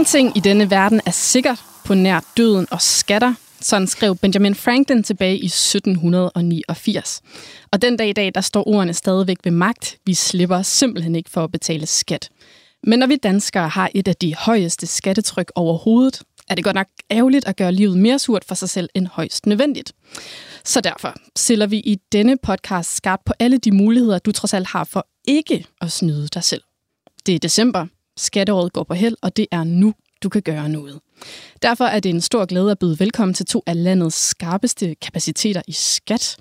Ingenting i denne verden er sikkert på nær døden og skatter, sådan skrev Benjamin Franklin tilbage i 1789. Og den dag i dag, der står ordene stadigvæk ved magt. Vi slipper simpelthen ikke for at betale skat. Men når vi danskere har et af de højeste skattetryk overhovedet, er det godt nok ærgerligt at gøre livet mere surt for sig selv end højst nødvendigt. Så derfor sætter vi i denne podcast skarpt på alle de muligheder, du trods alt har for ikke at snyde dig selv. Det er december, skatteåret går på held, og det er nu, du kan gøre noget. Derfor er det en stor glæde at byde velkommen til to af landets skarpeste kapaciteter i skat.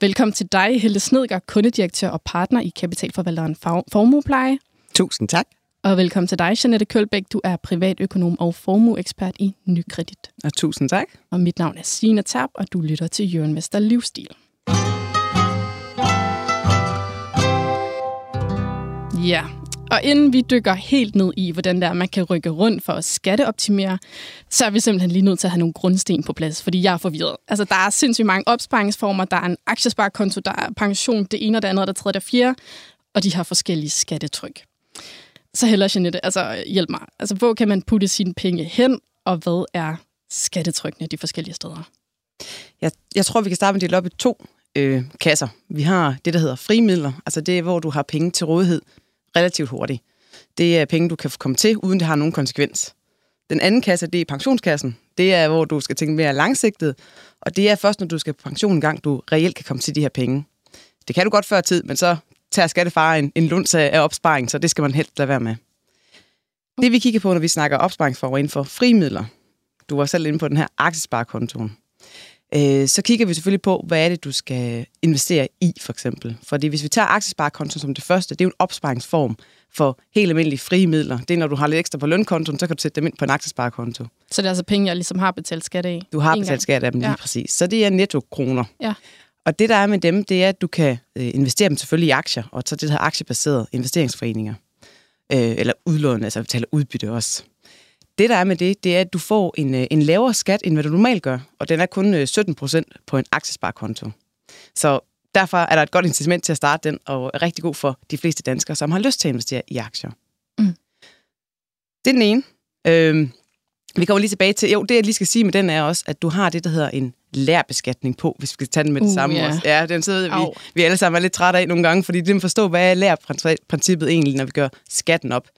Velkommen til dig, Helde Snedgaard, kundedirektør og partner i Kapitalforvalteren Formuepleje. Tusind tak. Og velkommen til dig, Janette Kølbæk. Du er privatøkonom og formueekspert i Nykredit. Og tusind tak. Og mit navn er Signe Tab, og du lytter til Jørgen Vester Livsstil. Ja, og inden vi dykker helt ned i, hvordan der man kan rykke rundt for at skatteoptimere, så er vi simpelthen lige nødt til at have nogle grundsten på plads, fordi jeg er forvirret. Altså, der er sindssygt mange opsparingsformer, der er en aktiesparekonto, der er pension, det ene og det andet, der tredje og fjerde, og de har forskellige skattetryk. Så heller Jeanette, altså hjælp mig. Altså, hvor kan man putte sine penge hen, og hvad er skattetrykkene de forskellige steder? Jeg, jeg tror, vi kan starte med at dele op i to øh, kasser. Vi har det, der hedder frimidler. Altså det er, hvor du har penge til rådighed relativt hurtigt. Det er penge, du kan komme til, uden det har nogen konsekvens. Den anden kasse, det er pensionskassen. Det er, hvor du skal tænke mere langsigtet, og det er først, når du skal på pension en gang, du reelt kan komme til de her penge. Det kan du godt før tid, men så tager skattefar en, en lunds af opsparing, så det skal man helst lade være med. Det vi kigger på, når vi snakker opsparingsformer inden for frimidler, du var selv inde på den her aktiesparekontoen, øh, så kigger vi selvfølgelig på, hvad er det, du skal investere i, for eksempel. Fordi hvis vi tager aktiesparekontoen som det første, det er jo en opsparingsform for helt almindelige frie midler. Det er, når du har lidt ekstra på lønkontoen, så kan du sætte dem ind på en aktiesparekonto. Så det er altså penge, jeg ligesom har betalt skat af? Du har betalt skat af dem lige ja. præcis. Så det er netto-kroner. Ja. Og det, der er med dem, det er, at du kan øh, investere dem selvfølgelig i aktier, og så det her aktiebaserede investeringsforeninger. Øh, eller udlån, altså betale udbytte også. Det, der er med det, det er, at du får en, øh, en lavere skat, end hvad du normalt gør, og den er kun 17 procent på en aktiesparekonto. Så derfor er der et godt incitament til at starte den, og er rigtig god for de fleste danskere, som har lyst til at investere i aktier. Mm. Det er den ene. Øh, vi kommer lige tilbage til, jo, det jeg lige skal sige med den er også, at du har det, der hedder en lærbeskatning på, hvis vi skal tage den med det uh, samme yeah. også. Ja, den sidder vi, vi alle sammen er lidt trætte af nogle gange, fordi det forstå, hvad er lærprincippet egentlig, når vi gør skatten op.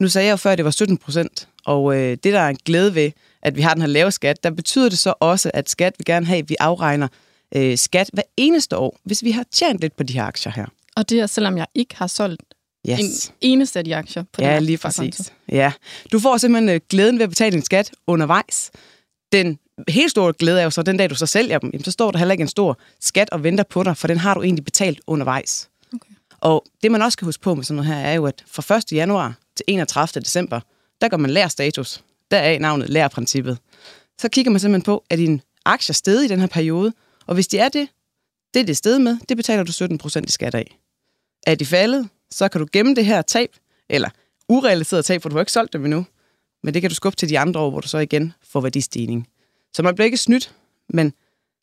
Nu sagde jeg jo før, at det var 17 procent, og øh, det, der er en glæde ved, at vi har den her lave skat, der betyder det så også, at skat vil gerne have, at vi afregner øh, skat hver eneste år, hvis vi har tjent lidt på de her aktier her. Og det er, selvom jeg ikke har solgt yes. en eneste af de aktier på Ja, lige præcis. Ja. Du får simpelthen øh, glæden ved at betale din skat undervejs. Den helt store glæde er jo så, den dag du så sælger dem, jamen, så står der heller ikke en stor skat og venter på dig, for den har du egentlig betalt undervejs. Okay. Og det man også skal huske på med sådan noget her, er jo, at fra 1. januar til 31. december, der gør man lærerstatus. Der er navnet lærerprincippet. Så kigger man simpelthen på, at din aktier sted i den her periode, og hvis de er det, det er det sted med, det betaler du 17% i skat af. Er de faldet, så kan du gemme det her tab, eller urealiseret tab, for du har ikke solgt dem endnu, men det kan du skubbe til de andre år, hvor du så igen får værdistigning. Så man bliver ikke snydt, men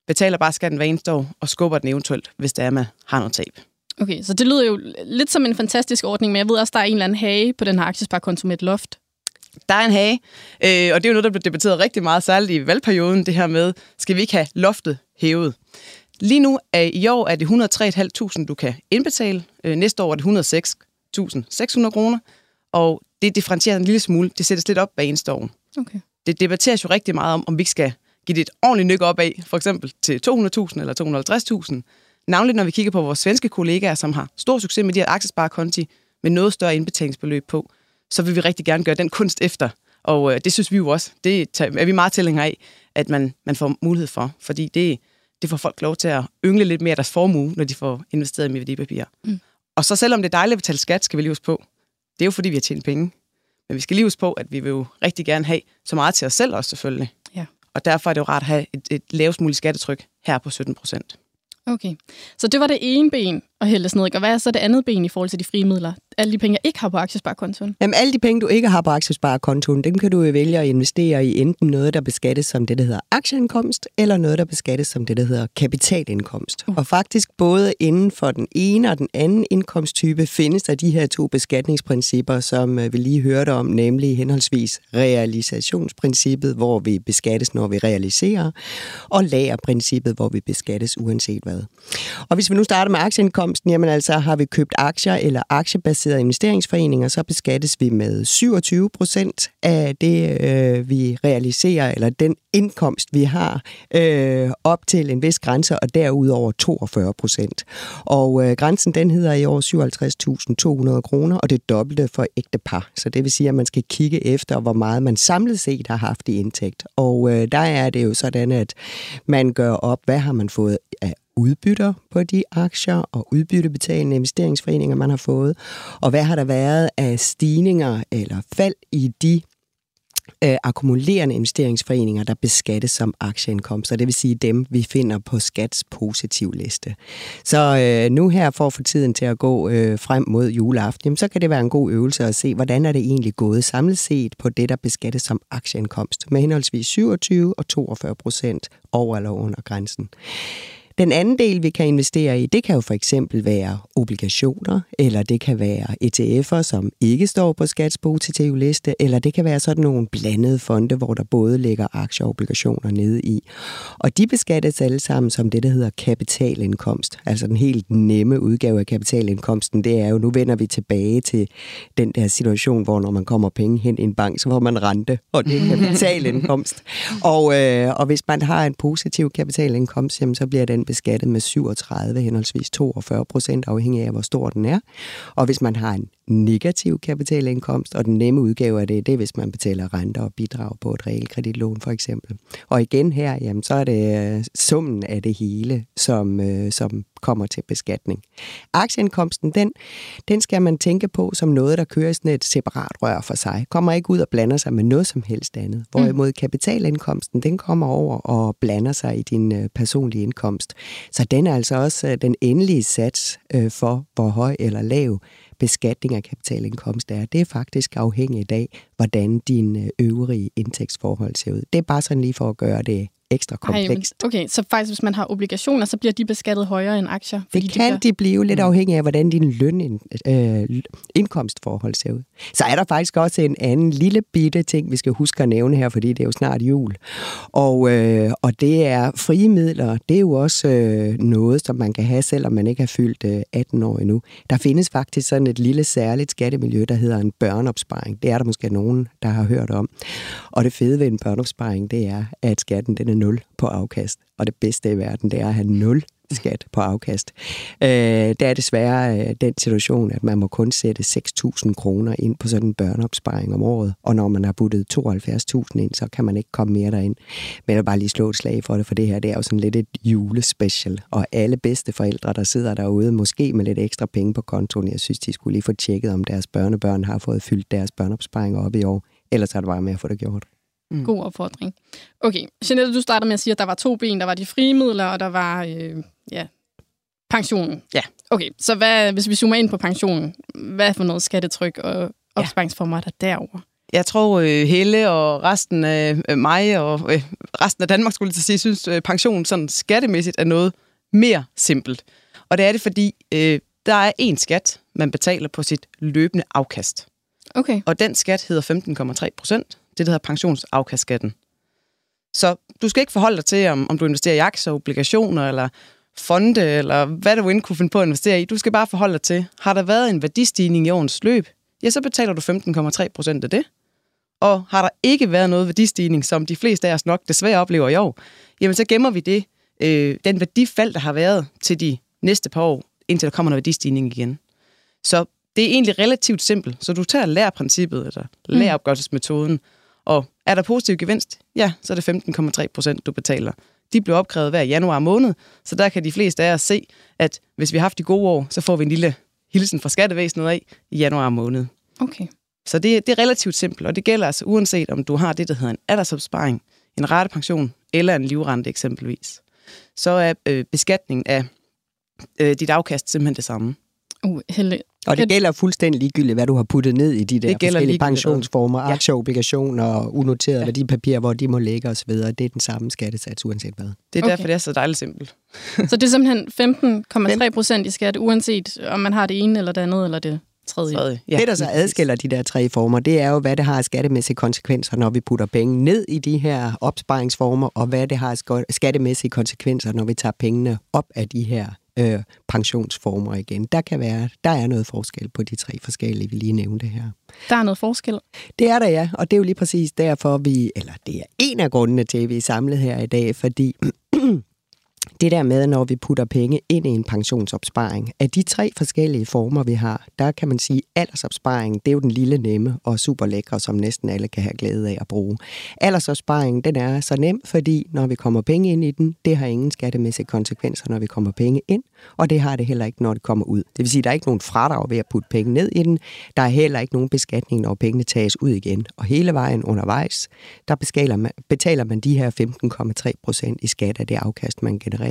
betaler bare skatten hver eneste år, og skubber den eventuelt, hvis der er, man har noget tab. Okay, så det lyder jo lidt som en fantastisk ordning, men jeg ved også, der er en eller anden hage på den her aktiesparkonto med et loft. Der er en hage, øh, og det er jo noget, der bliver debatteret rigtig meget, særligt i valgperioden, det her med, skal vi ikke have loftet hævet? Lige nu er i år er det 103.500, du kan indbetale. Øh, næste år er det 106.600 kroner, og det differentierer en lille smule. Det sættes lidt op hver eneste år. Okay. Det debatteres jo rigtig meget om, om vi ikke skal give det et ordentligt nyk op af, for eksempel til 200.000 eller 250.000. Navnligt når vi kigger på vores svenske kollegaer, som har stor succes med de her aktiesparekonti, med noget større indbetalingsbeløb på, så vil vi rigtig gerne gøre den kunst efter. Og øh, det synes vi jo også. Det er vi meget tilhængere af, at man, man får mulighed for. Fordi det, det får folk lov til at yngle lidt mere af deres formue, når de får investeret i værdipapirer. Mm. Og så selvom det er dejligt at betale skat, skal vi lige huske på, det er jo fordi, vi har tjent penge. Men vi skal lige huske på, at vi vil jo rigtig gerne have så meget til os selv også selvfølgelig. Ja. Og derfor er det jo rart at have et, et lavest muligt skattetryk her på 17 procent. Okay, så det var det ene ben. At hælde sådan noget. Og hvad er så det andet ben i forhold til de frie midler? Alle de penge, jeg ikke har på aktiesparekontoen. Jamen, alle de penge, du ikke har på aktiesparekontoen, dem kan du jo vælge at investere i enten noget, der beskattes som det, der hedder aktieindkomst, eller noget, der beskattes som det, der hedder kapitalindkomst. Uh. Og faktisk både inden for den ene og den anden indkomsttype findes der de her to beskatningsprincipper, som øh, vi lige hørte om, nemlig henholdsvis realisationsprincippet, hvor vi beskattes, når vi realiserer, og lagerprincippet, hvor vi beskattes uanset hvad. Og hvis vi nu starter med indkomsten, jamen altså har vi købt aktier eller aktiebaserede investeringsforeninger, så beskattes vi med 27 procent af det, øh, vi realiserer, eller den indkomst, vi har, øh, op til en vis grænse, og derudover 42 procent. Og øh, grænsen, den hedder i år 57.200 kroner, og det er dobbelte for ægte par. Så det vil sige, at man skal kigge efter, hvor meget man samlet set har haft i indtægt. Og øh, der er det jo sådan, at man gør op, hvad har man fået af udbytter på de aktier og udbyttebetalende investeringsforeninger, man har fået, og hvad har der været af stigninger eller fald i de øh, akkumulerende investeringsforeninger, der beskattes som aktieindkomster. Det vil sige dem, vi finder på skats positiv liste. Så øh, nu her for at få tiden til at gå øh, frem mod juleaften, jamen, så kan det være en god øvelse at se, hvordan er det egentlig gået samlet set på det, der beskattes som aktieindkomst, med henholdsvis 27 og 42 procent over eller under grænsen. Den anden del, vi kan investere i, det kan jo for eksempel være obligationer, eller det kan være ETF'er, som ikke står på skats positiv liste, eller det kan være sådan nogle blandede fonde, hvor der både ligger aktier og obligationer nede i. Og de beskattes alle sammen som det, der hedder kapitalindkomst. Altså den helt nemme udgave af kapitalindkomsten, det er jo, nu vender vi tilbage til den der situation, hvor når man kommer penge hen i en bank, så får man rente, og det er kapitalindkomst. og, øh, og hvis man har en positiv kapitalindkomst, jamen, så bliver den beskattet med 37 henholdsvis 42 procent, afhængig af, hvor stor den er. Og hvis man har en negativ kapitalindkomst, og den nemme udgave af det, det er, hvis man betaler renter og bidrag på et realkreditlån for eksempel. Og igen her, jamen, så er det øh, summen af det hele, som, øh, som kommer til beskatning. Aktieindkomsten, den, den skal man tænke på som noget, der kører i sådan et separat rør for sig. Kommer ikke ud og blander sig med noget som helst andet. Hvorimod kapitalindkomsten, den kommer over og blander sig i din øh, personlige indkomst. Så den er altså også øh, den endelige sats øh, for, hvor høj eller lav beskatning af kapitalindkomst er. Det er faktisk afhængigt af, hvordan din øh, øvrige indtægtsforhold ser ud. Det er bare sådan lige for at gøre det ekstra komplekst. Ej, okay, så faktisk hvis man har obligationer, så bliver de beskattet højere end aktier? Det kan de, bliver... de blive lidt mm. afhængig af, hvordan din løn, øh, indkomstforhold ser ud. Så er der faktisk også en anden lille bitte ting, vi skal huske at nævne her, fordi det er jo snart jul. Og, øh, og det er frie midler. Det er jo også øh, noget, som man kan have, selvom man ikke har fyldt øh, 18 år endnu. Der findes faktisk sådan et lille særligt skattemiljø, der hedder en børneopsparing. Det er der måske nogen, der har hørt om. Og det fede ved en børneopsparing, det er, at skatten den er 0 på afkast. Og det bedste i verden, det er at have 0 skat på afkast. Øh, der er desværre øh, den situation, at man må kun sætte 6.000 kroner ind på sådan en børneopsparing om året, og når man har puttet 72.000 ind, så kan man ikke komme mere derind. Men jeg vil bare lige slå et slag for det, for det her det er jo sådan lidt et julespecial, og alle bedste forældre, der sidder derude, måske med lidt ekstra penge på kontoen, jeg synes, de skulle lige få tjekket, om deres børnebørn har fået fyldt deres børneopsparing op i år. Ellers er det bare med at få det gjort. Mm. God opfordring. Okay, Jeanette, du starter med at sige, at der var to ben. Der var de frie midler, og der var øh, ja, pensionen. Ja. Okay, så hvad, hvis vi zoomer ind på pensionen, hvad for noget skattetryk og opsparingsformer er der derovre? Jeg tror, øh, Helle og resten af øh, mig og øh, resten af Danmark, skulle jeg sige, synes, øh, pension sådan skattemæssigt er noget mere simpelt. Og det er det, fordi øh, der er én skat, man betaler på sit løbende afkast. Okay. Og den skat hedder 15,3 procent det, der hedder pensionsafkastskatten. Så du skal ikke forholde dig til, om, om du investerer i aktier, obligationer eller fonde, eller hvad du end kunne finde på at investere i. Du skal bare forholde dig til, har der været en værdistigning i årens løb, ja, så betaler du 15,3 procent af det. Og har der ikke været noget værdistigning, som de fleste af os nok desværre oplever i år, jamen så gemmer vi det, øh, den værdifald, der har været til de næste par år, indtil der kommer en værdistigning igen. Så det er egentlig relativt simpelt. Så du tager lærerprincippet, eller læreropgørelsesmetoden, mm og er der positiv gevinst, ja, så er det 15,3 procent, du betaler. De bliver opkrævet hver januar måned, så der kan de fleste af os se, at hvis vi har haft de gode år, så får vi en lille hilsen fra skattevæsenet af i januar måned. Okay. Så det, det er relativt simpelt, og det gælder altså uanset om du har det, der hedder en aldersopsparing, en ratepension eller en livrente eksempelvis. Så er øh, beskatningen af øh, dit afkast simpelthen det samme. Uh. Og det gælder fuldstændig ligegyldigt, hvad du har puttet ned i de der forskellige pensionsformer, Ja. aktier, obligationer, unoterede Ja. værdipapirer, hvor de må ligge osv. Det er den samme skattesats, uanset hvad. Det er Okay. derfor, det er så dejligt simpelt. Så det er simpelthen 15,3 procent i skat, uanset om man har det ene eller det andet eller det tredje. Tredje. Ja, det, der så adskiller de der tre former, det er jo, hvad det har af skattemæssige konsekvenser, når vi putter penge ned i de her opsparingsformer, og hvad det har af skattemæssige konsekvenser, når vi tager pengene op af de her øh, pensionsformer igen. Der kan være, der er noget forskel på de tre forskellige, vi lige nævnte her. Der er noget forskel. Det er der, ja, og det er jo lige præcis derfor, vi, eller det er en af grundene til, at vi er samlet her i dag, fordi det der med, når vi putter penge ind i en pensionsopsparing, af de tre forskellige former, vi har, der kan man sige, at aldersopsparing, det er jo den lille nemme og super lækre, som næsten alle kan have glæde af at bruge. Aldersopsparing, den er så nem, fordi når vi kommer penge ind i den, det har ingen skattemæssige konsekvenser, når vi kommer penge ind, og det har det heller ikke, når det kommer ud. Det vil sige, at der er ikke nogen fradrag ved at putte penge ned i den. Der er heller ikke nogen beskatning, når pengene tages ud igen. Og hele vejen undervejs, der betaler man, betaler man de her 15,3 procent i skat af det afkast, man genererer.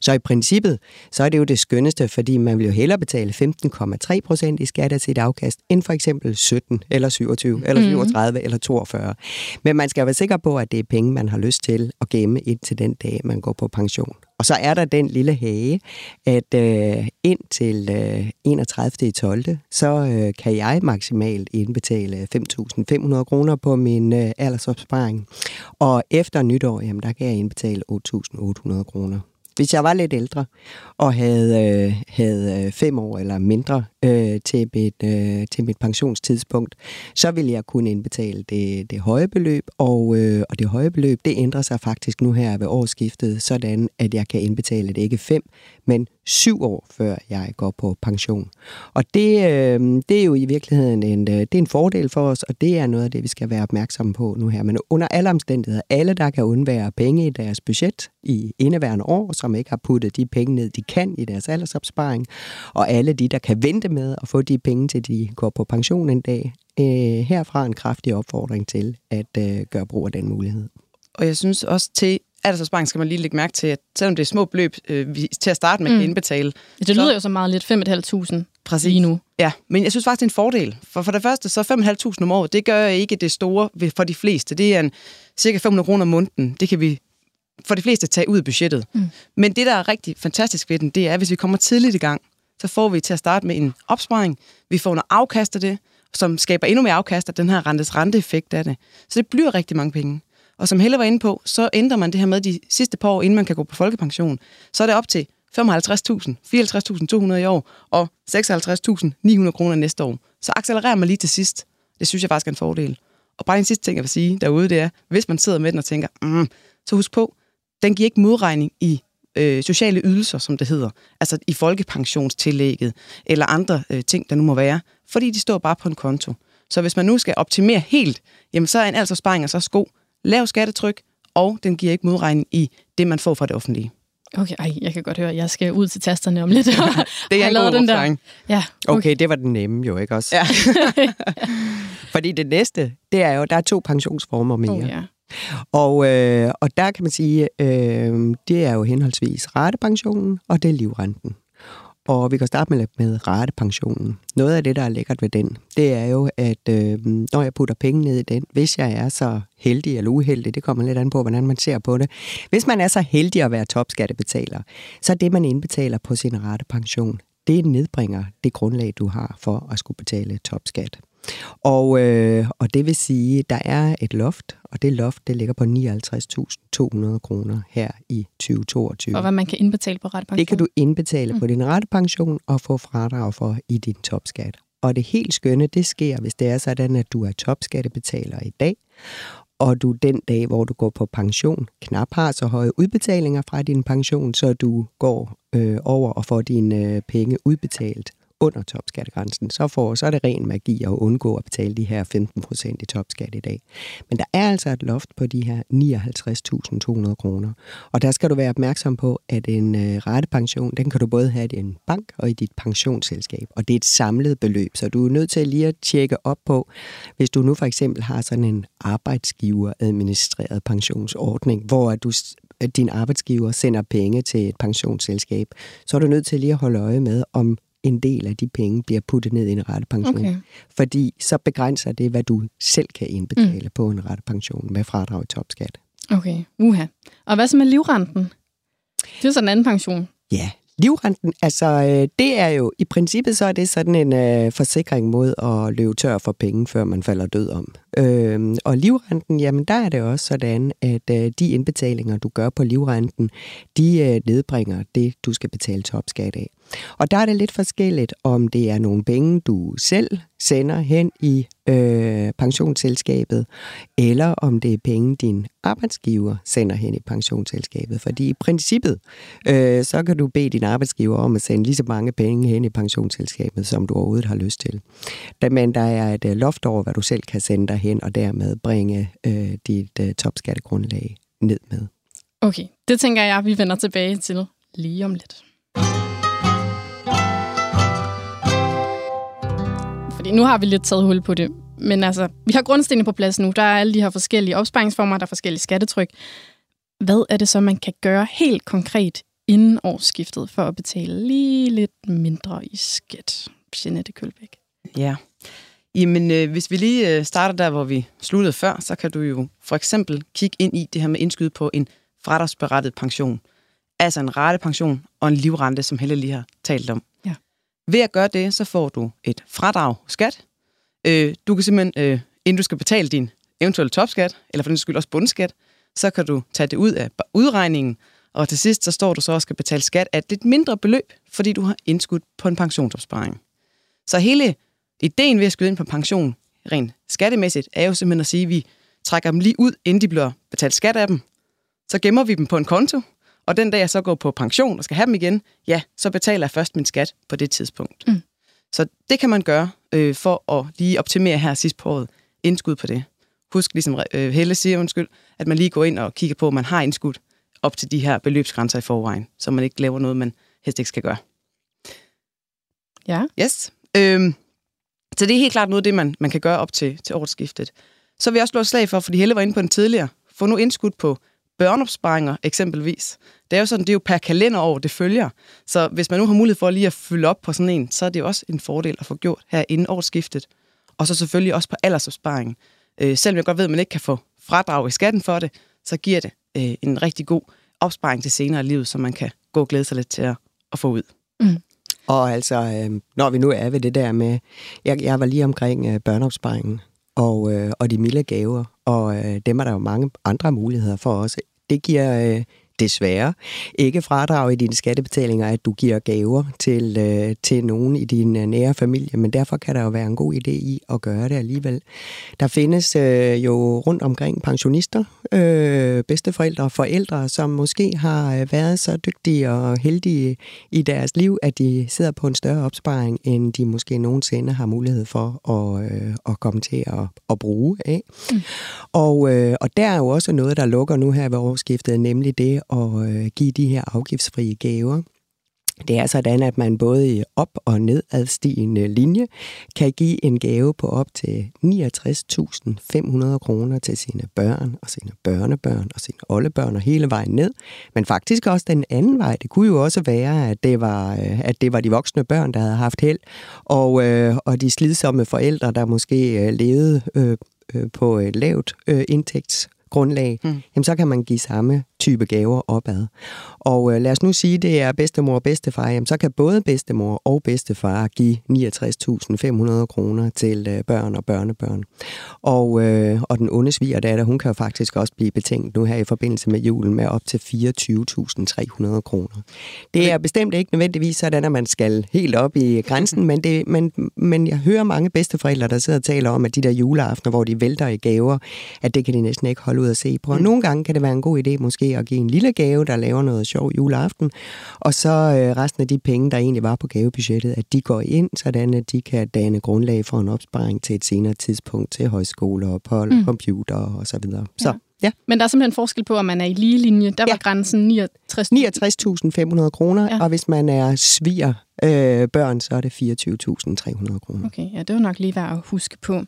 Så i princippet, så er det jo det skønneste, fordi man vil jo hellere betale 15,3 procent i skat af sit afkast, end for eksempel 17 eller 27 eller 37 eller 42. Men man skal være sikker på, at det er penge, man har lyst til at gemme indtil den dag, man går på pension. Og så er der den lille hage, at øh, indtil øh, 31. 12. så øh, kan jeg maksimalt indbetale 5.500 kroner på min øh, aldersopsparing. Og efter nytår, jamen, der kan jeg indbetale 8.800 kroner. Hvis jeg var lidt ældre og havde, øh, havde øh, fem år eller mindre øh, til, mit, øh, til mit pensionstidspunkt, så ville jeg kunne indbetale det, det høje beløb, og, øh, og det høje beløb, det ændrer sig faktisk nu her ved årsskiftet, sådan at jeg kan indbetale det ikke fem, men syv år før jeg går på pension. Og det, øh, det er jo i virkeligheden en, øh, det er en fordel for os, og det er noget af det, vi skal være opmærksomme på nu her. Men under alle omstændigheder, alle der kan undvære penge i deres budget i indeværende år, som ikke har puttet de penge ned, de kan i deres aldersopsparing, og alle de, der kan vente med at få de penge, til de går på pension en dag, øh, herfra en kraftig opfordring til at øh, gøre brug af den mulighed. Og jeg synes også til aldersopsparing skal man lige lægge mærke til, at selvom det er små beløb øh, vi til at starte med mm. Kan indbetale, Det lyder jo så meget lidt 5.500 Præcis. lige nu. Ja, men jeg synes faktisk, det er en fordel. For for det første, så 5.500 om året, det gør ikke det store for de fleste. Det er en cirka 500 kroner om måneden. Det kan vi for de fleste tage ud af budgettet. Mm. Men det, der er rigtig fantastisk ved den, det er, at hvis vi kommer tidligt i gang, så får vi til at starte med en opsparing. Vi får noget afkast af det, som skaber endnu mere afkast af den her rentes renteeffekt af det. Så det bliver rigtig mange penge. Og som Helle var inde på, så ændrer man det her med de sidste par år, inden man kan gå på folkepension. Så er det op til 55.000, 54.200 i år og 56.900 kroner næste år. Så accelererer man lige til sidst. Det synes jeg faktisk er en fordel. Og bare en sidste ting, jeg vil sige derude, det er, hvis man sidder med den og tænker, mm, så husk på, den giver ikke modregning i øh, sociale ydelser, som det hedder. Altså i folkepensionstillægget eller andre øh, ting, der nu må være. Fordi de står bare på en konto. Så hvis man nu skal optimere helt, jamen så er en aldersopsparing altså også god. Lav skattetryk, og den giver ikke modregning i det, man får fra det offentlige. Okay, ej, jeg kan godt høre, jeg skal ud til tasterne om lidt. Det er en lavet god den der. Ja, Okay, det var den nemme jo, ikke også? Ja. Fordi det næste, det er jo, der er to pensionsformer mere. Oh, ja. Og, øh, og der kan man sige, øh, det er jo henholdsvis ratepensionen, og det er livrenten. Og vi kan starte med, med ratepensionen. Noget af det, der er lækkert ved den, det er jo, at øh, når jeg putter penge ned i den, hvis jeg er så heldig eller uheldig, det kommer lidt an på, hvordan man ser på det. Hvis man er så heldig at være topskattebetaler, så er det, man indbetaler på sin ratepension, det nedbringer det grundlag, du har for at skulle betale topskat. Og, øh, og det vil sige, der er et loft, og det loft det ligger på 59.200 kroner her i 2022. Og hvad man kan indbetale på retpension. Det kan du indbetale mm. på din rettepension og få fradrag for i din topskat. Og det helt skønne, det sker, hvis det er sådan, at du er topskattebetaler i dag, og du den dag, hvor du går på pension, knap har så høje udbetalinger fra din pension, så du går øh, over og får dine øh, penge udbetalt under topskattegrænsen, så, får, så er det ren magi at undgå at betale de her 15 procent i topskat i dag. Men der er altså et loft på de her 59.200 kroner. Og der skal du være opmærksom på, at en øh, rettepension, den kan du både have i din bank og i dit pensionsselskab. Og det er et samlet beløb, så du er nødt til lige at tjekke op på, hvis du nu for eksempel har sådan en arbejdsgiveradministreret pensionsordning, hvor du at din arbejdsgiver sender penge til et pensionsselskab, så er du nødt til lige at holde øje med, om en del af de penge bliver puttet ned i en rette pension. Okay. Fordi så begrænser det, hvad du selv kan indbetale mm. på en rette pension med fradrag i topskat. Okay, uha. Og hvad så med livrenten? Det er sådan en anden pension. Ja, livrenten, altså øh, det er jo, i princippet så er det sådan en øh, forsikring mod at løbe tør for penge, før man falder død om. Øh, og livrenten, jamen der er det også sådan, at øh, de indbetalinger, du gør på livrenten, de øh, nedbringer det, du skal betale topskat af. Og der er det lidt forskelligt, om det er nogle penge, du selv sender hen i øh, pensionsselskabet, eller om det er penge, din arbejdsgiver sender hen i pensionsselskabet. Fordi i princippet, øh, så kan du bede din arbejdsgiver om at sende lige så mange penge hen i pensionsselskabet, som du overhovedet har lyst til. Men der er et øh, loft over, hvad du selv kan sende dig hen, og dermed bringe øh, dit øh, topskattegrundlag ned med. Okay, det tænker jeg, vi vender tilbage til lige om lidt. Fordi nu har vi lidt taget hul på det. Men altså, vi har grundstenene på plads nu. Der er alle de her forskellige opsparingsformer, der er forskellige skattetryk. Hvad er det så, man kan gøre helt konkret inden årsskiftet for at betale lige lidt mindre i skat? Jeanette Kølbæk. Ja. Jamen, øh, hvis vi lige øh, starter der, hvor vi sluttede før, så kan du jo for eksempel kigge ind i det her med indskyde på en fradragsberettet pension. Altså en ratepension og en livrente, som Helle lige har talt om. Ja. Ved at gøre det, så får du et fradrag skat. Øh, du kan simpelthen, øh, inden du skal betale din eventuelle topskat, eller for den skyld også bundskat, så kan du tage det ud af udregningen, og til sidst så står du så og skal betale skat af et lidt mindre beløb, fordi du har indskudt på en pensionsopsparing. Så hele ideen ved at skyde ind på pension rent skattemæssigt er jo simpelthen at sige, at vi trækker dem lige ud, inden de bliver betalt skat af dem. Så gemmer vi dem på en konto, og den dag jeg så går på pension og skal have dem igen, ja, så betaler jeg først min skat på det tidspunkt. Mm. Så det kan man gøre øh, for at lige optimere her sidst på året. Indskud på det. Husk, ligesom øh, Helle siger, undskyld, at man lige går ind og kigger på, om man har indskud op til de her beløbsgrænser i forvejen, så man ikke laver noget, man helst ikke skal gøre. Ja. Yes. Øhm, så det er helt klart noget af det, man, man kan gøre op til, til årsskiftet. Så vil jeg også slå et slag for, fordi Helle var inde på den tidligere, få nu indskud på børneopsparinger eksempelvis. Det er jo sådan, det er jo per kalenderår, det følger. Så hvis man nu har mulighed for lige at fylde op på sådan en, så er det jo også en fordel at få gjort her inden årsskiftet. Og så selvfølgelig også på aldersopsparingen. Øh, selvom jeg godt ved, at man ikke kan få fradrag i skatten for det, så giver det øh, en rigtig god opsparing til senere i livet, som man kan gå og glæde sig lidt til at, at få ud. Mm. Og altså, øh, når vi nu er ved det der med, jeg, jeg var lige omkring øh, børneopsparingen og, øh, og de milde gaver, og øh, dem er der jo mange andre muligheder for også. Det giver øh, desværre ikke fradrag i dine skattebetalinger, at du giver gaver til, øh, til nogen i din øh, nære familie, men derfor kan der jo være en god idé i at gøre det alligevel. Der findes øh, jo rundt omkring pensionister, øh, bedsteforældre og forældre, som måske har øh, været så dygtige og heldige i deres liv, at de sidder på en større opsparing, end de måske nogensinde har mulighed for at, øh, at komme til at, at bruge af. Mm. Og, øh, og der er jo også noget, der lukker nu her ved årsskiftet, nemlig det at øh, give de her afgiftsfrie gaver. Det er sådan, at man både i op- og nedadstigende linje kan give en gave på op til 69.500 kroner til sine børn og sine børnebørn og sine oldebørn og hele vejen ned. Men faktisk også den anden vej. Det kunne jo også være, at det var, øh, at det var de voksne børn, der havde haft held, og, øh, og de slidsomme forældre, der måske levede på et lavt indtægts grundlag, mm. jamen så kan man give samme type gaver opad. Og øh, lad os nu sige, det er bedstemor og bedstefar, jamen så kan både bedstemor og bedstefar give 69.500 kroner til øh, børn og børnebørn. Og, øh, og den onde svigerdatter, hun kan jo faktisk også blive betænkt nu her i forbindelse med julen med op til 24.300 kroner. Det er bestemt ikke nødvendigvis sådan, at man skal helt op i grænsen, men, det, men, men jeg hører mange bedsteforældre, der sidder og taler om, at de der juleaftener, hvor de vælter i gaver, at det kan de næsten ikke holde ud at se på. Og mm. nogle gange kan det være en god idé måske at give en lille gave, der laver noget sjov juleaften, og så øh, resten af de penge, der egentlig var på gavebudgettet, at de går ind, sådan at de kan danne grundlag for en opsparing til et senere tidspunkt til højskoler, ophold, mm. computer og så videre. Ja. Så Ja. Men der er simpelthen forskel på, om man er i lige linje. Der ja. var grænsen 69. 69.500 kroner, ja. og hvis man er sviger øh, børn, så er det 24.300 kroner. Okay, ja, det var nok lige værd at huske på.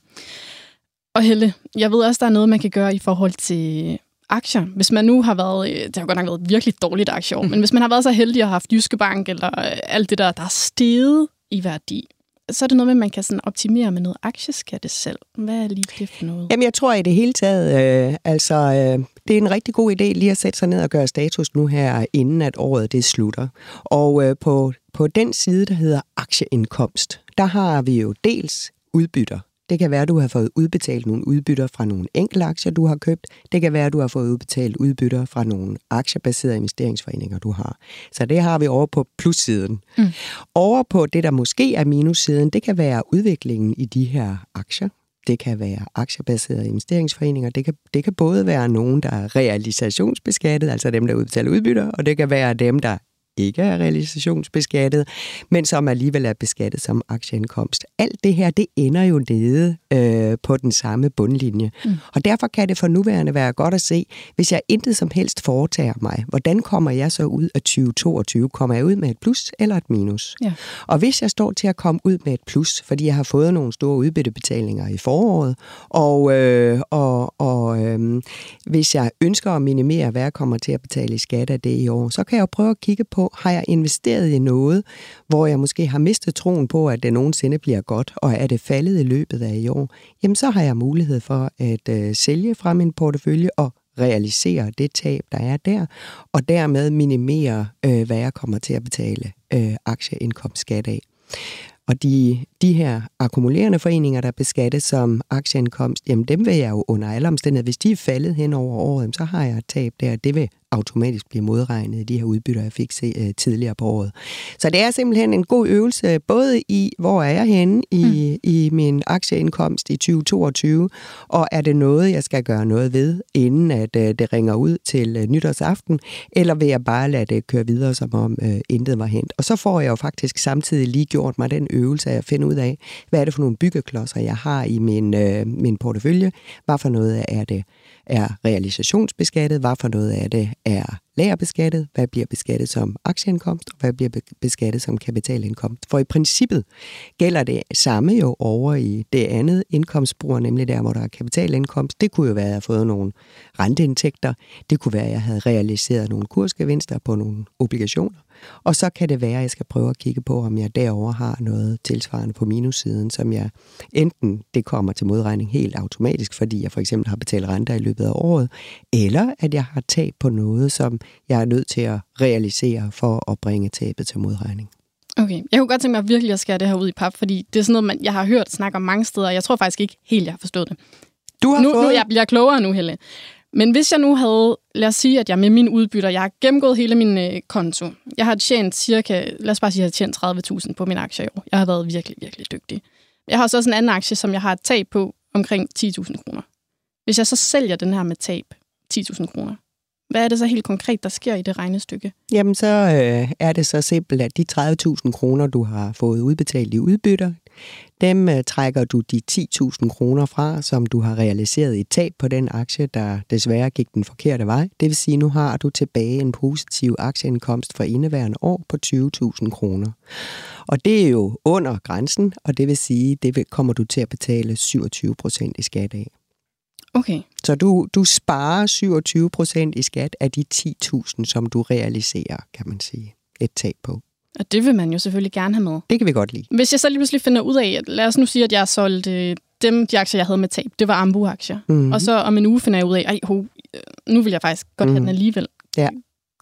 Og Helle, jeg ved også, der er noget, man kan gøre i forhold til aktier, hvis man nu har været, øh, det har godt nok været et virkelig dårligt aktieår, mm. men hvis man har været så heldig at have haft Jyske Bank eller øh, alt det der, der er steget i værdi, så er det noget med, at man kan sådan optimere med noget aktieskatte selv. Hvad er lige det for noget? Jamen, jeg tror i det hele taget, øh, altså, øh, det er en rigtig god idé lige at sætte sig ned og gøre status nu her, inden at året det slutter. Og øh, på, på den side, der hedder aktieindkomst, der har vi jo dels udbytter. Det kan være, at du har fået udbetalt nogle udbytter fra nogle enkelte aktier, du har købt. Det kan være, at du har fået udbetalt udbytter fra nogle aktiebaserede investeringsforeninger, du har. Så det har vi over på plussiden. Mm. Over på det, der måske er minussiden, det kan være udviklingen i de her aktier. Det kan være aktiebaserede investeringsforeninger. Det kan, det kan både være nogen, der er realisationsbeskattet, altså dem, der udbetaler udbytter, og det kan være dem, der ikke er realisationsbeskattet, men som alligevel er beskattet som aktieindkomst. Alt det her, det ender jo nede øh, på den samme bundlinje. Mm. Og derfor kan det for nuværende være godt at se, hvis jeg intet som helst foretager mig, hvordan kommer jeg så ud af 2022? Kommer jeg ud med et plus eller et minus? Ja. Og hvis jeg står til at komme ud med et plus, fordi jeg har fået nogle store udbyttebetalinger i foråret, og, øh, og, og øh, hvis jeg ønsker at minimere, hvad jeg kommer til at betale i skat af det i år, så kan jeg jo prøve at kigge på, har jeg investeret i noget, hvor jeg måske har mistet troen på, at det nogensinde bliver godt, og er det faldet i løbet af i år, jamen så har jeg mulighed for at øh, sælge fra min portefølje og realisere det tab, der er der, og dermed minimere, øh, hvad jeg kommer til at betale øh, aktieindkomstskat af. Og de, de her akkumulerende foreninger, der beskattes som aktieindkomst, jamen dem vil jeg jo under alle omstændigheder, hvis de er faldet hen over året, så har jeg et tab der. Det vil automatisk blive modregnet de her udbytter, jeg fik se, uh, tidligere på året. Så det er simpelthen en god øvelse, både i, hvor er jeg henne i, mm. i min aktieindkomst i 2022, og er det noget, jeg skal gøre noget ved, inden at uh, det ringer ud til uh, nytårsaften, eller vil jeg bare lade det køre videre, som om uh, intet var hent. Og så får jeg jo faktisk samtidig lige gjort mig den øvelse af at finde ud af, hvad er det for nogle byggeklodser, jeg har i min, uh, min portefølje, hvad for noget er det er realisationsbeskattet, hvad for noget af det er lagerbeskattet, hvad bliver beskattet som aktieindkomst, og hvad bliver beskattet som kapitalindkomst. For i princippet gælder det samme jo over i det andet indkomstspor, nemlig der, hvor der er kapitalindkomst. Det kunne jo være, at jeg har fået nogle renteindtægter. Det kunne være, at jeg havde realiseret nogle kursgevinster på nogle obligationer. Og så kan det være, at jeg skal prøve at kigge på, om jeg derover har noget tilsvarende på minussiden, som jeg enten det kommer til modregning helt automatisk, fordi jeg for eksempel har betalt renter i løbet af året, eller at jeg har tab på noget, som jeg er nødt til at realisere for at bringe tabet til modregning. Okay, jeg kunne godt tænke mig virkelig at skære det her ud i pap, fordi det er sådan noget, man, jeg har hørt snakke om mange steder, og jeg tror faktisk ikke helt, jeg har forstået det. Du har nu, fået... nu jeg bliver klogere nu, Helle. Men hvis jeg nu havde, lad os sige, at jeg med min udbytter, jeg har gennemgået hele min øh, konto. Jeg har tjent cirka, lad os bare sige, at jeg har tjent 30.000 på min aktie i år. Jeg har været virkelig, virkelig dygtig. Jeg har så også en anden aktie, som jeg har et tab på omkring 10.000 kroner. Hvis jeg så sælger den her med tab 10.000 kroner, hvad er det så helt konkret, der sker i det regnestykke? Jamen, så øh, er det så simpelt, at de 30.000 kroner, du har fået udbetalt i udbytter, dem øh, trækker du de 10.000 kroner fra, som du har realiseret i tab på den aktie, der desværre gik den forkerte vej. Det vil sige, nu har du tilbage en positiv aktieindkomst for indeværende år på 20.000 kroner. Og det er jo under grænsen, og det vil sige, det kommer du til at betale 27 procent i skat af. Okay. Så du, du sparer 27 procent i skat af de 10.000, som du realiserer, kan man sige, et tab på. Og det vil man jo selvfølgelig gerne have med. Det kan vi godt lide. Hvis jeg så lige pludselig finder ud af, at lad os nu sige, at jeg har solgt øh, dem, de aktier, jeg havde med tab, det var Ambu-aktier. Mm-hmm. Og så om en uge finder jeg ud af, at nu vil jeg faktisk godt mm. have den mhm. alligevel. Ja.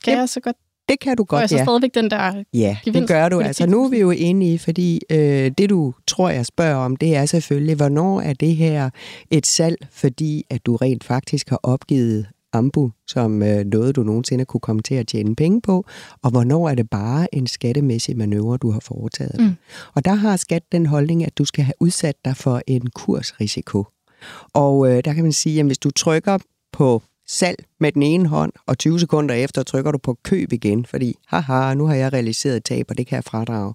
Kan yep. jeg så godt det kan du godt, Og jeg så stadigvæk den der Ja, gevinst, det gør du. Altså, nu er vi jo inde i, fordi øh, det, du tror, jeg spørger om, det er selvfølgelig, hvornår er det her et salg, fordi at du rent faktisk har opgivet ambu som øh, noget, du nogensinde kunne komme til at tjene penge på, og hvornår er det bare en skattemæssig manøvre, du har foretaget. Mm. Og der har skat den holdning, at du skal have udsat dig for en kursrisiko. Og øh, der kan man sige, at hvis du trykker på salg med den ene hånd, og 20 sekunder efter trykker du på køb igen, fordi haha, nu har jeg realiseret tab, og det kan jeg fradrage.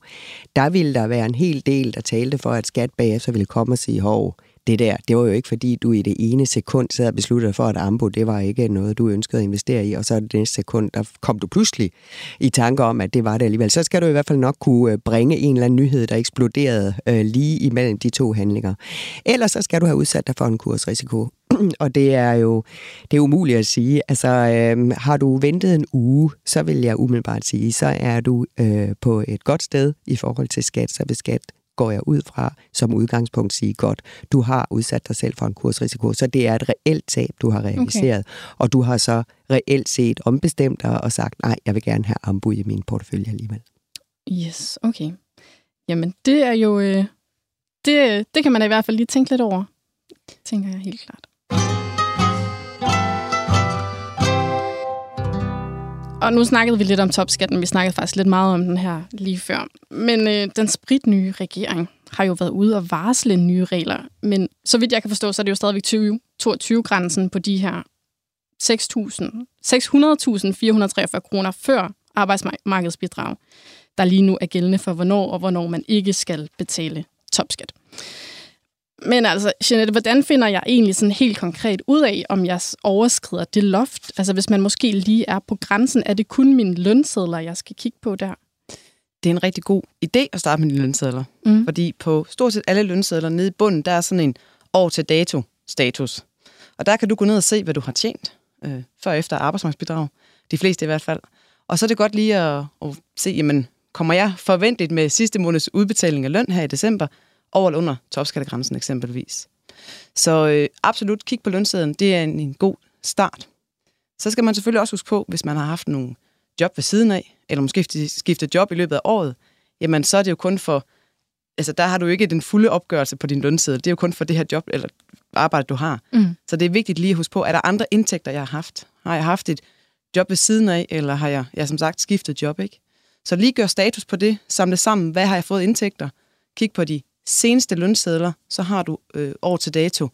Der ville der være en hel del, der talte for, at skat bagefter ville komme og sige, hov, det der, det var jo ikke fordi, du i det ene sekund sad og besluttede for, at Ambo, det var ikke noget, du ønskede at investere i, og så det næste sekund, der kom du pludselig i tanke om, at det var det alligevel. Så skal du i hvert fald nok kunne øh, bringe en eller anden nyhed, der eksploderede øh, lige imellem de to handlinger. Ellers så skal du have udsat dig for en kursrisiko. og det er jo det er umuligt at sige. Altså, øh, har du ventet en uge, så vil jeg umiddelbart sige, så er du øh, på et godt sted i forhold til skat, så vil skat går jeg ud fra som udgangspunkt sige, godt, du har udsat dig selv for en kursrisiko, så det er et reelt tab, du har realiseret, okay. og du har så reelt set ombestemt dig og sagt, nej, jeg vil gerne have ambu i min portefølje alligevel. Yes, okay. Jamen, det er jo... Øh, det, det kan man i hvert fald lige tænke lidt over, tænker jeg helt klart. Og nu snakkede vi lidt om topskatten. Vi snakkede faktisk lidt meget om den her lige før. Men øh, den spritnye regering har jo været ude og varsle nye regler. Men så vidt jeg kan forstå, så er det jo stadigvæk 2022-grænsen på de her 600.443 kroner før arbejdsmarkedsbidrag, der lige nu er gældende for, hvornår og hvornår man ikke skal betale topskat. Men altså, Jeanette, hvordan finder jeg egentlig sådan helt konkret ud af, om jeg overskrider det loft? Altså, hvis man måske lige er på grænsen, er det kun mine lønsedler, jeg skal kigge på der? Det er en rigtig god idé at starte med dine lønsedler. Mm. Fordi på stort set alle lønsedler nede i bunden, der er sådan en år til dato status. Og der kan du gå ned og se, hvad du har tjent øh, før og efter arbejdsmarkedsbidrag. De fleste i hvert fald. Og så er det godt lige at, at se, jamen, kommer jeg forventet med sidste måneds udbetaling af løn her i december, over eller under topskattegrænsen eksempelvis. Så øh, absolut kig på lønsedlen, det er en, en god start. Så skal man selvfølgelig også huske på, hvis man har haft nogle job ved siden af, eller måske skiftet job i løbet af året, jamen så er det jo kun for, altså der har du ikke den fulde opgørelse på din lønseddel, det er jo kun for det her job eller arbejde, du har. Mm. Så det er vigtigt lige at huske på, er der andre indtægter, jeg har haft? Har jeg haft et job ved siden af, eller har jeg, jeg som sagt skiftet job, ikke? Så lige gør status på det, samle sammen, hvad har jeg fået indtægter, kig på de seneste lønsedler, så har du øh, år til dato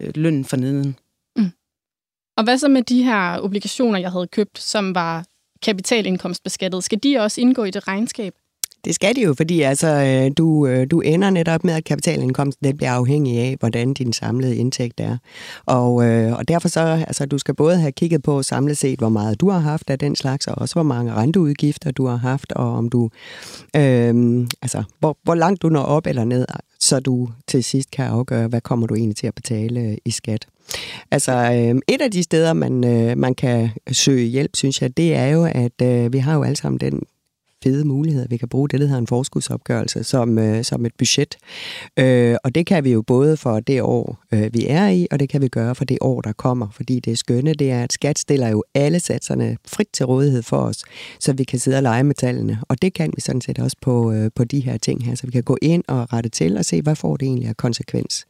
øh, lønnen for neden. Mm. Og hvad så med de her obligationer, jeg havde købt, som var kapitalindkomstbeskattet? Skal de også indgå i det regnskab? Det skal de jo, fordi altså, øh, du, øh, du ender netop med, at kapitalindkomsten det bliver afhængig af, hvordan din samlede indtægt er. Og, øh, og derfor så, altså, du skal både have kigget på samlet set, hvor meget du har haft af den slags, og også hvor mange renteudgifter du har haft, og om du, øh, altså, hvor, hvor langt du når op eller ned, så du til sidst kan afgøre, hvad kommer du egentlig til at betale øh, i skat. Altså, øh, et af de steder, man, øh, man kan søge hjælp, synes jeg, det er jo, at øh, vi har jo alle sammen den fede muligheder. Vi kan bruge det, der hedder en forskudsopgørelse, som, øh, som et budget. Øh, og det kan vi jo både for det år, øh, vi er i, og det kan vi gøre for det år, der kommer. Fordi det skønne, det er, at skat stiller jo alle satserne frit til rådighed for os, så vi kan sidde og lege med tallene. Og det kan vi sådan set også på, øh, på de her ting her, så vi kan gå ind og rette til og se, hvad får det egentlig af konsekvens.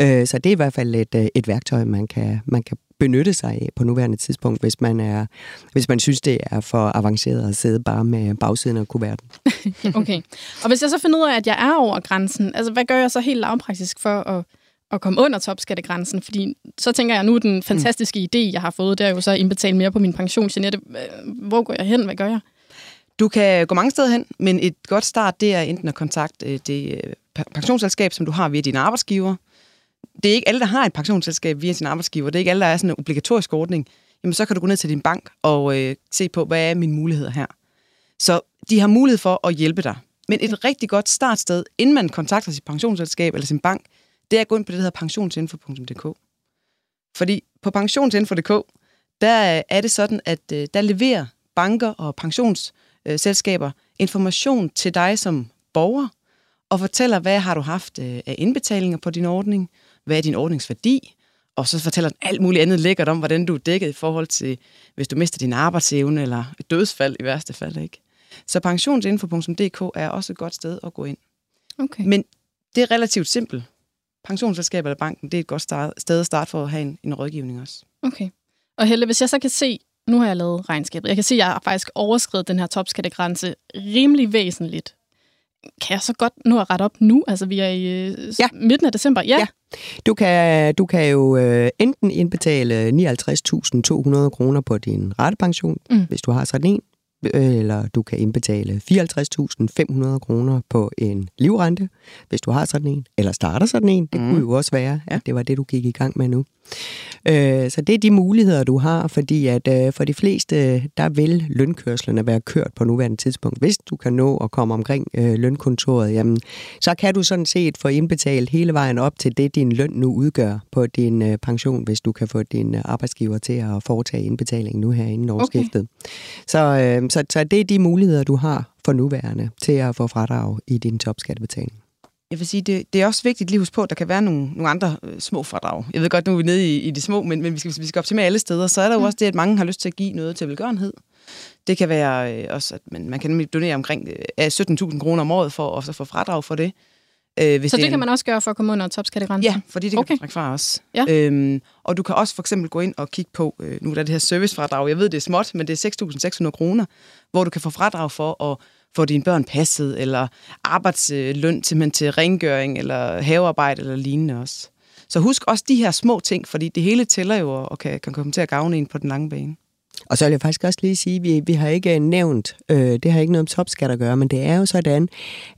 Øh, så det er i hvert fald et, øh, et værktøj, man kan, man kan benytte sig af på nuværende tidspunkt, hvis man, er, hvis man synes, det er for avanceret at sidde bare med bagsiden af kuverten. okay. Og hvis jeg så finder ud af, at jeg er over grænsen, altså hvad gør jeg så helt lavpraktisk for at, at komme under topskattegrænsen? Fordi så tænker jeg, nu den fantastiske mm. idé, jeg har fået, det er jo så at indbetale mere på min pension. Jeanette, hvor går jeg hen? Hvad gør jeg? Du kan gå mange steder hen, men et godt start, det er enten at kontakte det øh, pensionsselskab, som du har via din arbejdsgiver, det er ikke alle, der har et pensionsselskab via sin arbejdsgiver. Det er ikke alle, der er sådan en obligatorisk ordning. Jamen, så kan du gå ned til din bank og øh, se på, hvad er mine muligheder her. Så de har mulighed for at hjælpe dig. Men et rigtig godt startsted, inden man kontakter sit pensionsselskab eller sin bank, det er at gå ind på det, der hedder pensionsinfo.dk. Fordi på pensionsinfo.dk, der er det sådan, at øh, der leverer banker og pensionsselskaber information til dig som borger, og fortæller, hvad har du haft øh, af indbetalinger på din ordning, hvad er din ordningsværdi, og så fortæller den alt muligt andet lækkert om, hvordan du er dækket i forhold til, hvis du mister din arbejdsevne, eller et dødsfald i værste fald. ikke. Så pensionsinfo.dk er også et godt sted at gå ind. Okay. Men det er relativt simpelt. Pensionsselskab eller banken, det er et godt start, sted at starte for at have en, en rådgivning også. Okay. Og Helle, hvis jeg så kan se, nu har jeg lavet regnskabet, jeg kan se, at jeg har faktisk overskrevet den her topskattegrænse rimelig væsentligt kan jeg så godt nå at rette op nu? Altså, vi er i øh, ja. midten af december. Ja. ja. Du kan, du kan jo øh, enten indbetale 59.200 kroner på din rettepension, mm. hvis du har sådan en, eller du kan indbetale 54.500 kroner på en livrente, hvis du har sådan en, eller starter sådan en. Det mm. kunne jo også være, at det var det, du gik i gang med nu. Øh, så det er de muligheder, du har, fordi at øh, for de fleste, der vil lønkørslerne være kørt på nuværende tidspunkt. Hvis du kan nå at komme omkring øh, lønkontoret, jamen, så kan du sådan set få indbetalt hele vejen op til det, din løn nu udgør på din øh, pension, hvis du kan få din øh, arbejdsgiver til at foretage indbetaling nu her inden årsskiftet. Okay. Så, øh, så, så det er de muligheder, du har for nuværende til at få fradrag i din topskattebetaling. Jeg vil sige, det, det er også vigtigt lige huske på, at der kan være nogle, nogle andre øh, små fradrag. Jeg ved godt, nu er vi nede i, i de små, men, men vi, skal, vi skal optimere alle steder. Så er der jo mm. også det, at mange har lyst til at give noget til velgørenhed. Det kan være øh, også, at man, man kan donere omkring øh, 17.000 kroner om året for at få fradrag for det. Øh, hvis så det, det kan en... man også gøre for at komme under topskattegrænsen? Ja, fordi det okay. kan man trække fra os. Ja. Øhm, og du kan også for eksempel gå ind og kigge på, øh, nu er der det her servicefradrag, jeg ved, det er småt, men det er 6.600 kroner, hvor du kan få fradrag for at få dine børn passet, eller arbejdsløn til, til rengøring, eller havearbejde, eller lignende også. Så husk også de her små ting, fordi det hele tæller jo og kan, kan komme til at gavne en på den lange bane. Og så vil jeg faktisk også lige sige, at vi, vi har ikke nævnt, øh, det har ikke noget med topskat at gøre, men det er jo sådan,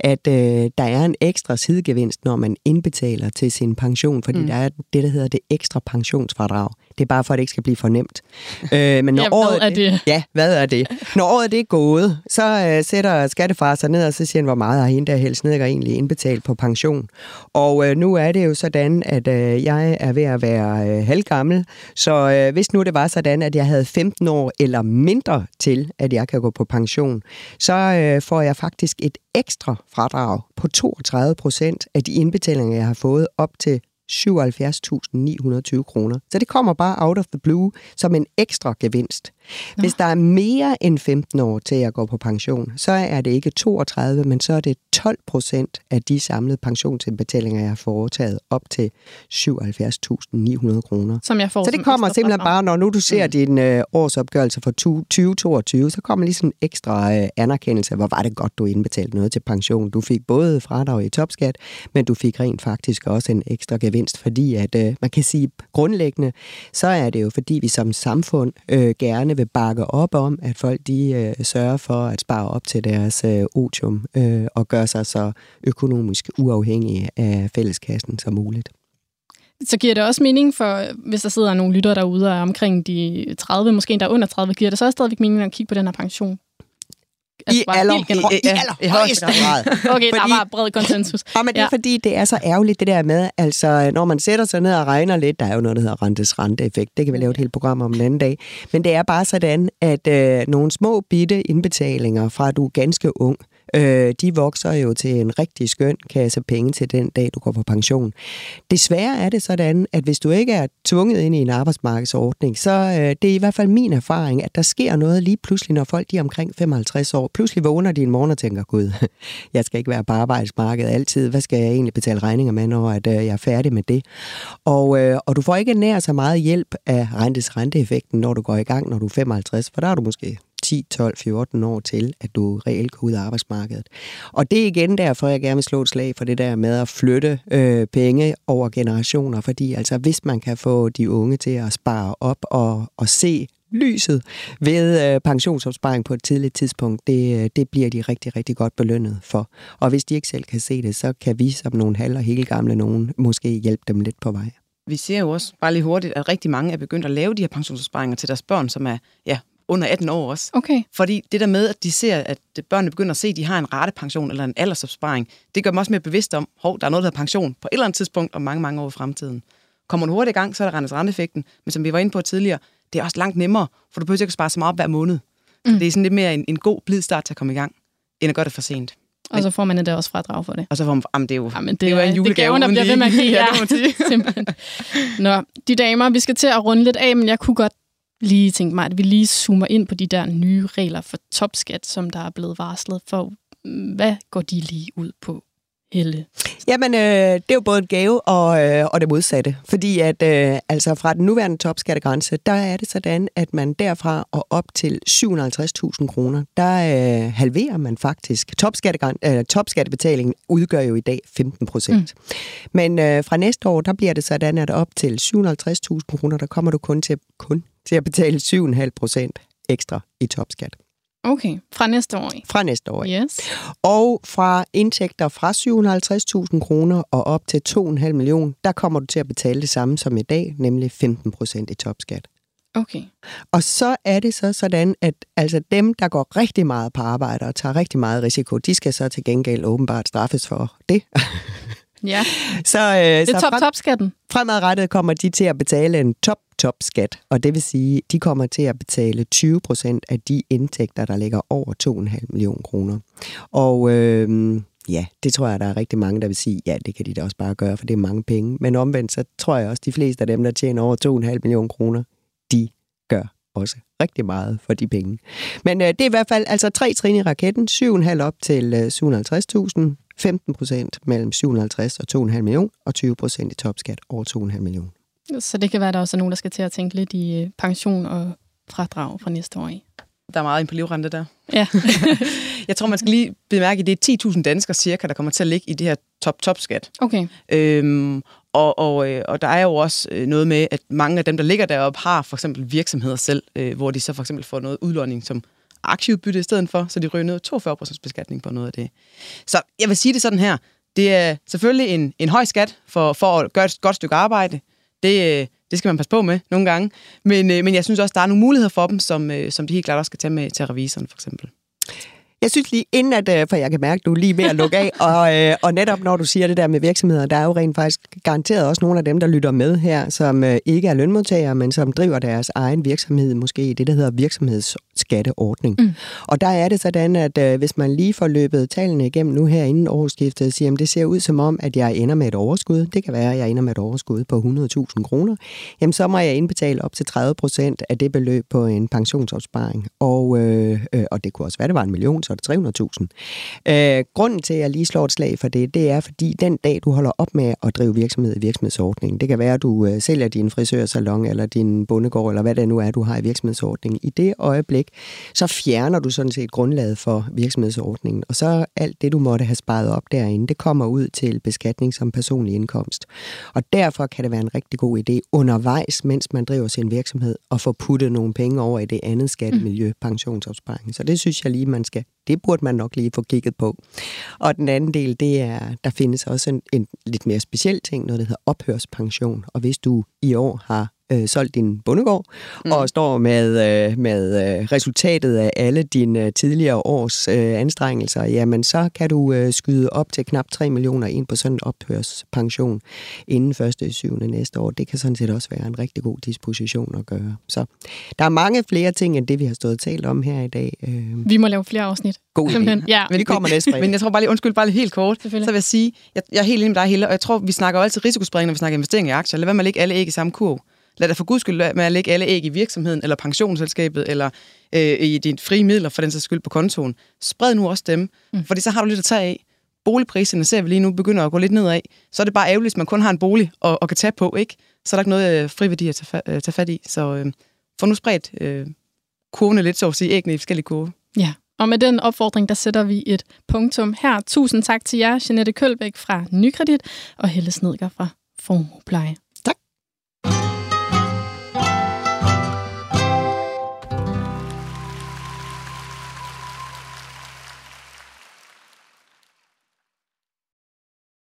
at øh, der er en ekstra sidegevinst, når man indbetaler til sin pension, fordi mm. der er det, der hedder det ekstra pensionsfradrag. Det er bare for, at det ikke skal blive for nemt. Øh, men når ja, året, hvad er det? Ja, hvad er det? Når året det er gået, så øh, sætter skattefar sig ned, og så siger han, hvor meget har hende der helst egentlig indbetalt på pension. Og øh, nu er det jo sådan, at øh, jeg er ved at være øh, halvgammel, så øh, hvis nu det var sådan, at jeg havde 15 år eller mindre til, at jeg kan gå på pension, så øh, får jeg faktisk et ekstra fradrag på 32 procent af de indbetalinger, jeg har fået op til 77.920 kroner. Så det kommer bare out of the blue som en ekstra gevinst. Hvis der er mere end 15 år til at gå på pension, så er det ikke 32, men så er det 12 procent af de samlede pensionsindbetalinger, jeg har foretaget op til 77.900 kroner. Som jeg får så det kommer simpelthen bare, når nu du ser mm. din øh, årsopgørelse for 2022, så kommer lige sådan en ekstra øh, anerkendelse. Hvor var det godt, du indbetalte noget til pension. Du fik både fradrag i topskat, men du fik rent faktisk også en ekstra gevinst, fordi at øh, man kan sige grundlæggende, så er det jo fordi vi som samfund øh, gerne vil bakke op om, at folk de øh, sørger for at spare op til deres øh, otium øh, og gøre sig så økonomisk uafhængige af fælleskassen som muligt. Så giver det også mening for, hvis der sidder nogle lyttere derude og er omkring de 30, måske endda under 30, giver det så også stadigvæk mening at kigge på den her pension? Altså, I, aller, i, i, i allerhøjeste grad. okay, fordi, der var bred konsensus. Ja, men det er ja. fordi, det er så ærgerligt det der med, altså når man sætter sig ned og regner lidt, der er jo noget, der hedder rentes renteeffekt, det kan vi lave et helt program om en anden dag, men det er bare sådan, at øh, nogle små bitte indbetalinger fra du er ganske ung, øh, de vokser jo til en rigtig skøn kasse penge til den dag, du går på pension. Desværre er det sådan, at hvis du ikke er tvunget ind i en arbejdsmarkedsordning, så øh, det er i hvert fald min erfaring, at der sker noget lige pludselig, når folk de er omkring 55 år. Pludselig vågner de en morgen og tænker, gud, jeg skal ikke være på arbejdsmarkedet altid. Hvad skal jeg egentlig betale regninger med, når at, øh, jeg er færdig med det? Og, øh, og du får ikke nær så meget hjælp af rentes renteeffekten, når du går i gang, når du er 55, for der er du måske 10, 12, 14 år til, at du reelt går ud af arbejdsmarkedet. Og det er igen derfor, jeg gerne vil slå et slag for det der med at flytte øh, penge over generationer, fordi altså hvis man kan få de unge til at spare op og, og se lyset ved øh, pensionsopsparing på et tidligt tidspunkt, det, øh, det bliver de rigtig, rigtig godt belønnet for. Og hvis de ikke selv kan se det, så kan vi som nogle halv og hele gamle nogen måske hjælpe dem lidt på vej. Vi ser jo også bare lige hurtigt, at rigtig mange er begyndt at lave de her pensionsopsparinger til deres børn, som er ja, under 18 år også. Okay. Fordi det der med, at de ser, at børnene begynder at se, at de har en ratepension eller en aldersopsparing, det gør dem også mere bevidst om, hov, der er noget, der hedder pension på et eller andet tidspunkt om mange, mange år i fremtiden. Kommer du hurtigt i gang, så er der rendes renteeffekten, men som vi var inde på tidligere, det er også langt nemmere, for du behøver ikke at spare så meget op hver måned. Så mm. det er sådan lidt mere en, en god blid start til at komme i gang, end at gøre det for sent. Og så får man det også fradrag for det. Og så får man, jamen det er jo, jamen, det, det er jo en julegave. Det er gaven, der bliver ved med at give. ja, ja, simpelthen. Nå, de damer, vi skal til at runde lidt af, men jeg kunne godt lige tænkt mig, at vi lige zoomer ind på de der nye regler for topskat, som der er blevet varslet for. Hvad går de lige ud på? Helle? Jamen, øh, det er jo både en gave og, øh, og det modsatte. Fordi at øh, altså fra den nuværende topskattegrænse, der er det sådan, at man derfra og op til 750.000 kroner, der øh, halverer man faktisk. Øh, topskattebetalingen udgør jo i dag 15 procent. Mm. Men øh, fra næste år, der bliver det sådan, at op til 750.000 kroner, der kommer du kun til, kun til at betale 7,5 procent ekstra i topskat. Okay, fra næste år. Fra næste år. Yes. Og fra indtægter fra 750.000 kroner og op til 2,5 millioner, der kommer du til at betale det samme som i dag, nemlig 15 procent i topskat. Okay. Og så er det så sådan, at altså dem, der går rigtig meget på arbejde og tager rigtig meget risiko, de skal så til gengæld åbenbart straffes for det. Ja, så, øh, det er så top top skatten. fremadrettet kommer de til at betale en top topskat, og det vil sige, de kommer til at betale 20 procent af de indtægter, der ligger over 2,5 millioner kroner. Og øh, ja, det tror jeg, der er rigtig mange, der vil sige, ja, det kan de da også bare gøre, for det er mange penge. Men omvendt, så tror jeg også, de fleste af dem, der tjener over 2,5 millioner kroner, de gør også rigtig meget for de penge. Men øh, det er i hvert fald altså tre trin i raketten, 7,5 op til øh, 750.000, 15 procent mellem 750 og 2,5 millioner, og 20 procent i topskat over 2,5 millioner. Så det kan være, at der også er nogen, der skal til at tænke lidt i øh, pension og fradrag fra næste år. i. Der er meget ind på livrente der. Ja. Jeg tror, man skal lige bemærke, at det er 10.000 danskere cirka, der kommer til at ligge i det her top-top-skat. Okay. Øhm, og, og, øh, og der er jo også øh, noget med, at mange af dem, der ligger deroppe, har for eksempel virksomheder selv, øh, hvor de så for eksempel får noget udlåning som aktieudbytte i stedet for, så de ryger ned 42% beskatning på noget af det. Så jeg vil sige det sådan her. Det er selvfølgelig en, en høj skat for, for at gøre et godt stykke arbejde. Det, øh, det skal man passe på med nogle gange. Men, øh, men jeg synes også, der er nogle muligheder for dem, som, øh, som de helt klart også skal tage med til revisoren, for eksempel. Jeg synes lige, inden at, øh, for jeg kan mærke, at du er lige ved at lukke af, og, øh, og netop når du siger det der med virksomheder, der er jo rent faktisk garanteret også nogle af dem, der lytter med her, som øh, ikke er lønmodtagere, men som driver deres egen virksomhed, måske i det, der hedder virksomhedsskatteordning. Mm. Og der er det sådan, at øh, hvis man lige får løbet tallene igennem nu her inden årsskiftet, siger, at det ser ud som om, at jeg ender med et overskud, det kan være, at jeg ender med et overskud på 100.000 kroner, jamen så må jeg indbetale op til 30 procent af det beløb på en pensionsopsparing. Og, øh, øh, og det kunne også være, det var en million, så er det 300.000. Øh, grunden til, at jeg lige slår et slag for det, det er, fordi den dag, du holder op med at drive virksomhed i virksomhedsordningen, det kan være, at du øh, sælger din frisørsalon eller din bondegård, eller hvad det nu er, du har i virksomhedsordningen. I det øjeblik, så fjerner du sådan set grundlaget for virksomhedsordningen, og så alt det, du måtte have sparet op derinde, det kommer ud til beskatning som personlig indkomst. Og derfor kan det være en rigtig god idé undervejs, mens man driver sin virksomhed, at få puttet nogle penge over i det andet skattemiljø, pensionsopsparing. Så det synes jeg lige, man skal det burde man nok lige få kigget på. Og den anden del, det er, der findes også en, en lidt mere speciel ting, noget der hedder ophørspension. Og hvis du i år har øh, solgt din bondegård, mm. og står med, øh, med øh, resultatet af alle dine tidligere års øh, anstrengelser, jamen så kan du øh, skyde op til knap 3 millioner ind på sådan en ophørspension inden 1. 7. næste år. Det kan sådan set også være en rigtig god disposition at gøre. Så der er mange flere ting, end det vi har stået og talt om her i dag. Øh, Vi må lave flere afsnit. god idé. Ja. Men vi kommer næste fredag. Men jeg tror bare lige, undskyld, bare lige helt kort, så vil jeg sige, jeg, jeg er helt enig med dig, Helle, og jeg tror, vi snakker altid risikospredning, når vi snakker investering i aktier. Lad være med at lægge alle æg i samme kurv. Lad dig for guds skyld med at lægge alle æg i virksomheden, eller pensionsselskabet, eller øh, i dine frie midler, for den sags skyld på kontoen. Spred nu også dem, mm. fordi så har du lidt at tage af. Boligpriserne ser vi lige nu begynder at gå lidt nedad. Så er det bare ærgerligt, hvis man kun har en bolig og, og kan tage på, ikke? Så er der ikke noget øh, friværdi at tage, fa- øh, tage fat i. Så øh, få nu spredt øh, kurvene lidt, så at sige, æggene i forskellige kurve. Ja, og med den opfordring, der sætter vi et punktum her. Tusind tak til jer, Jeanette Kølbæk fra Nykredit og Helle Snedger fra Formuepleje.